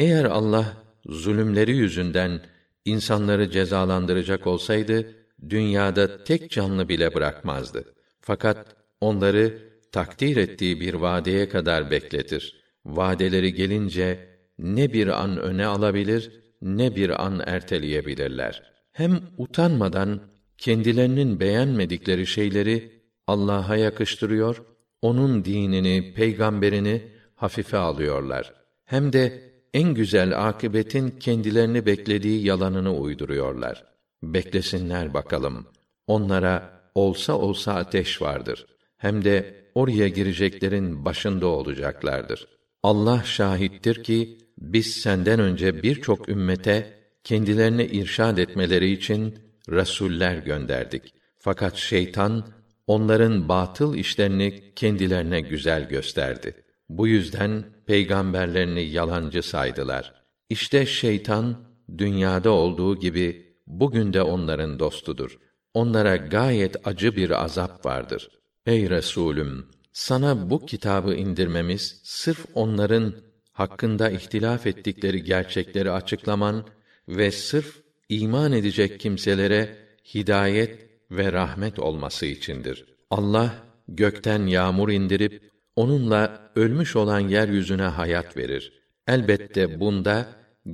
Eğer Allah zulümleri yüzünden insanları cezalandıracak olsaydı dünyada tek canlı bile bırakmazdı. Fakat onları takdir ettiği bir vadeye kadar bekletir. Vadeleri gelince ne bir an öne alabilir ne bir an erteleyebilirler. Hem utanmadan kendilerinin beğenmedikleri şeyleri Allah'a yakıştırıyor, onun dinini, peygamberini hafife alıyorlar. Hem de en güzel akıbetin kendilerini beklediği yalanını uyduruyorlar. Beklesinler bakalım. Onlara olsa olsa ateş vardır. Hem de oraya gireceklerin başında olacaklardır. Allah şahittir ki biz senden önce birçok ümmete kendilerine irşad etmeleri için resuller gönderdik. Fakat şeytan onların batıl işlerini kendilerine güzel gösterdi. Bu yüzden peygamberlerini yalancı saydılar. İşte şeytan dünyada olduğu gibi bugün de onların dostudur. Onlara gayet acı bir azap vardır. Ey Resulüm, sana bu kitabı indirmemiz sırf onların hakkında ihtilaf ettikleri gerçekleri açıklaman ve sırf iman edecek kimselere hidayet ve rahmet olması içindir. Allah gökten yağmur indirip onunla ölmüş olan yeryüzüne hayat verir. Elbette bunda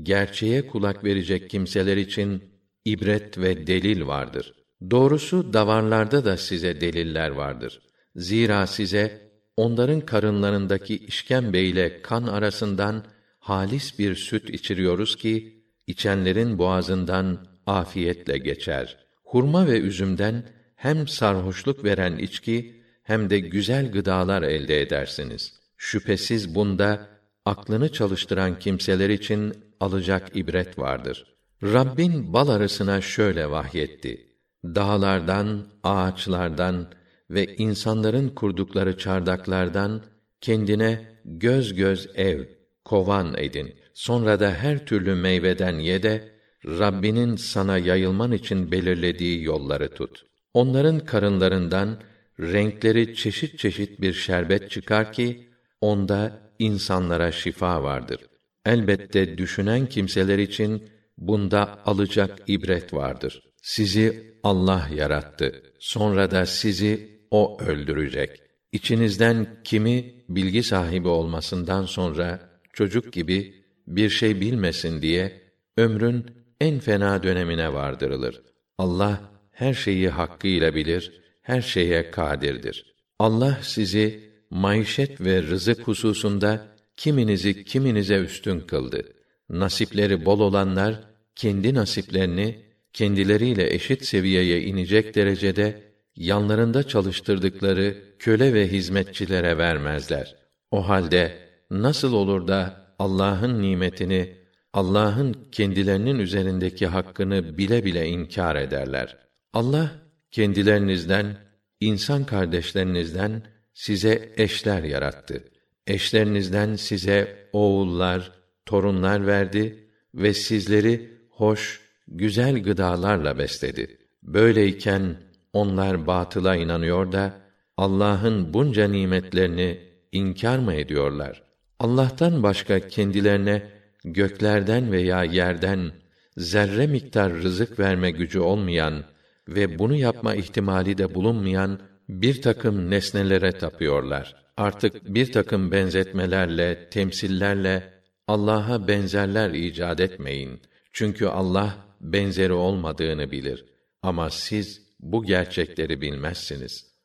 gerçeğe kulak verecek kimseler için ibret ve delil vardır. Doğrusu davarlarda da size deliller vardır. Zira size onların karınlarındaki işkembe ile kan arasından halis bir süt içiriyoruz ki içenlerin boğazından afiyetle geçer. Hurma ve üzümden hem sarhoşluk veren içki hem de güzel gıdalar elde edersiniz. Şüphesiz bunda aklını çalıştıran kimseler için alacak ibret vardır. Rabbin bal arısına şöyle vahyetti. Dağlardan, ağaçlardan ve insanların kurdukları çardaklardan kendine göz göz ev, kovan edin. Sonra da her türlü meyveden ye de Rabbinin sana yayılman için belirlediği yolları tut. Onların karınlarından renkleri çeşit çeşit bir şerbet çıkar ki onda insanlara şifa vardır. Elbette düşünen kimseler için bunda alacak ibret vardır. Sizi Allah yarattı. Sonra da sizi o öldürecek. İçinizden kimi bilgi sahibi olmasından sonra çocuk gibi bir şey bilmesin diye ömrün en fena dönemine vardırılır. Allah her şeyi hakkıyla bilir, her şeye kadirdir. Allah sizi maişet ve rızık hususunda kiminizi kiminize üstün kıldı. Nasipleri bol olanlar kendi nasiplerini kendileriyle eşit seviyeye inecek derecede yanlarında çalıştırdıkları köle ve hizmetçilere vermezler. O halde nasıl olur da Allah'ın nimetini, Allah'ın kendilerinin üzerindeki hakkını bile bile inkar ederler. Allah kendilerinizden, insan kardeşlerinizden size eşler yarattı. Eşlerinizden size oğullar, torunlar verdi ve sizleri hoş, güzel gıdalarla besledi. Böyleyken onlar batıla inanıyor da Allah'ın bunca nimetlerini inkar mı ediyorlar? Allah'tan başka kendilerine göklerden veya yerden zerre miktar rızık verme gücü olmayan ve bunu yapma ihtimali de bulunmayan bir takım nesnelere tapıyorlar. Artık bir takım benzetmelerle, temsillerle Allah'a benzerler icat etmeyin. Çünkü Allah benzeri olmadığını bilir. Ama siz bu gerçekleri bilmezsiniz.